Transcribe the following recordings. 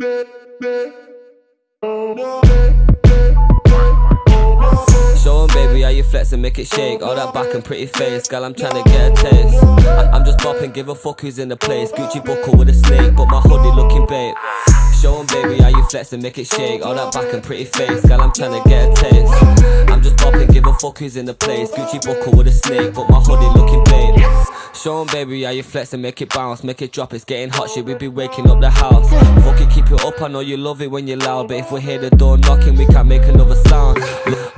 Show 'em, baby, how you flex and make it shake. All that back and pretty face, girl, I'm trying to get a taste. I- I'm just bopping, give a fuck who's in the place. Gucci buckle with a snake, but my hoodie looking babe. Show 'em, baby, how you flex and make it shake. All that back and pretty face, girl, I'm trying to get a taste. I'm just bopping, give a fuck who's in the place. Gucci buckle with a snake, but my hoodie looking babe. Show 'em, baby, how you flex and make it bounce, make it drop. It's getting hot, shit. We be waking up the house. Fuck it, keep it up. I know you love it when you're loud, but if we hear the door knocking, we can't make another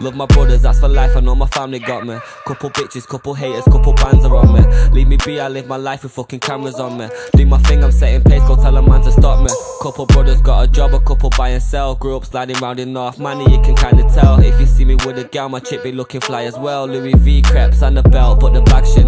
Love my brothers, that's for life. I know my family got me. Couple bitches, couple haters, couple bands are on me. Leave me be, I live my life with fucking cameras on me. Do my thing, I'm setting pace, go tell a man to stop me. Couple brothers got a job, a couple buy and sell. Grew up sliding round in North Money, you can kinda tell. If you see me with a gal, my chick be looking fly as well. Louis V crepes and the belt, but the bag Chanel.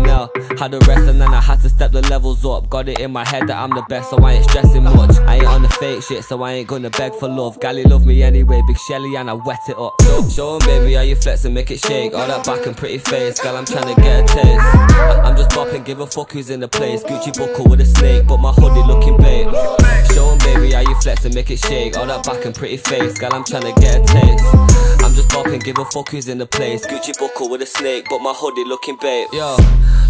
Had the rest and then I had to step the levels up. Got it in my head that I'm the best, so I ain't stressing much. I ain't on the fake shit, so I ain't gonna beg for love. Gally love me anyway, big Shelly, and I wet it up. Show, show 'em, baby, how you flex and make it shake. All that back and pretty face, girl, I'm trying to get a taste. I- I'm just bopping, give a fuck who's in the place. Gucci buckle with a snake, but my hoodie looking babe. Show 'em, baby, how you flex and make it shake. All that back and pretty face, girl, I'm trying to get a taste. I'm just bopping, give a fuck who's in the place. Gucci buckle with a snake, but my hoodie looking babe. Yo,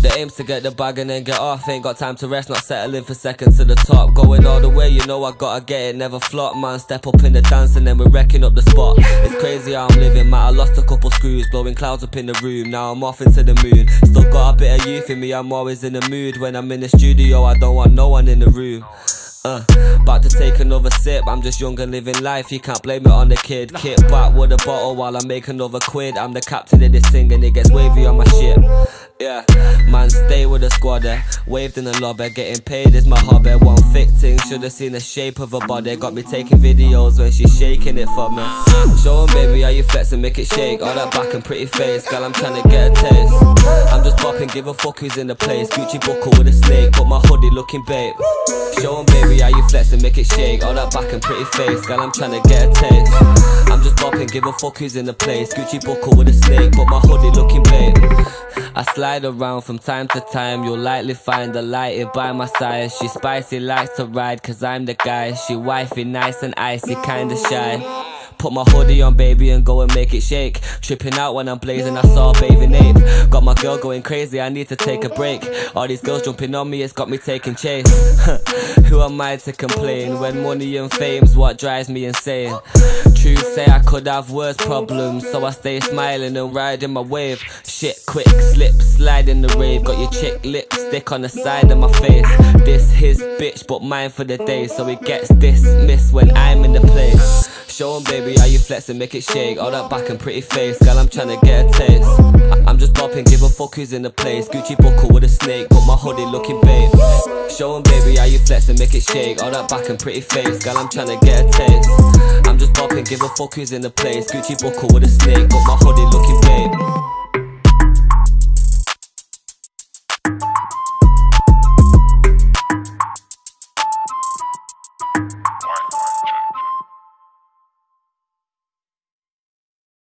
the aim's to get the bag and then get off. Ain't got time to rest, not settling for seconds to the top. Going all the way, you know I gotta get it, never flop, man. Step up in the dance and then we're wrecking up the spot. It's crazy how I'm living, man. I lost a couple screws, blowing clouds up in the room. Now I'm off into the moon. Still got a bit of youth in me, I'm always in the mood. When I'm in the studio, I don't want no one in the room. Uh, about to take another sip. I'm just young and living life. You can't blame it on the kid. Kit back with a bottle while I make another quid. I'm the captain of this thing and it gets wavy on my ship. Yeah, man, stay with the squad. Eh? Waved in the lobby, getting paid is my hobby. One thick thing, should've seen the shape of her body. Got me taking videos when she's shaking it for me. Show 'em, baby, how you flex and make it shake. All that back and pretty face, girl, I'm trying to get a taste. I'm just popping, give a fuck who's in the place. Gucci buckle with a snake, but my hoodie looking babe. Show 'em, baby, how you flex and make it shake. All that back and pretty face, girl, I'm trying to get a taste. I'm just bopping, give a fuck who's in the place. Gucci buckle with a snake, but my hoodie looking babe. I slide around from time to time. You'll likely find the lighted by my side. She spicy, likes to ride, cause I'm the guy. She wifey, nice and icy, kinda shy. Put my hoodie on, baby, and go and make it shake. Tripping out when I'm blazing, I saw a ape. Got my girl going crazy, I need to take a break. All these girls jumping on me, it's got me taking chase. Who am I to complain when money and fame's what drives me insane? Truth say I could have worse problems, so I stay smiling and riding my wave. Shit, quick slip, slide in the rave. Got your chick lipstick on the side of my face. This his bitch, but mine for the day, so it gets dismissed when I'm in the place. Show 'em, baby, how you flex and make it shake. All that back and pretty face, girl, I'm tryna get a taste. I- I'm just bopping, give a fuck who's in the place. Gucci buckle with a snake, but my hoodie looking babe. Show 'em, baby, how you flex and make it shake. All that back and pretty face, girl, I'm tryna get a taste. I'm just bopping, give a fuck who's in the place. Gucci buckle with a snake, but my hoodie looking babe.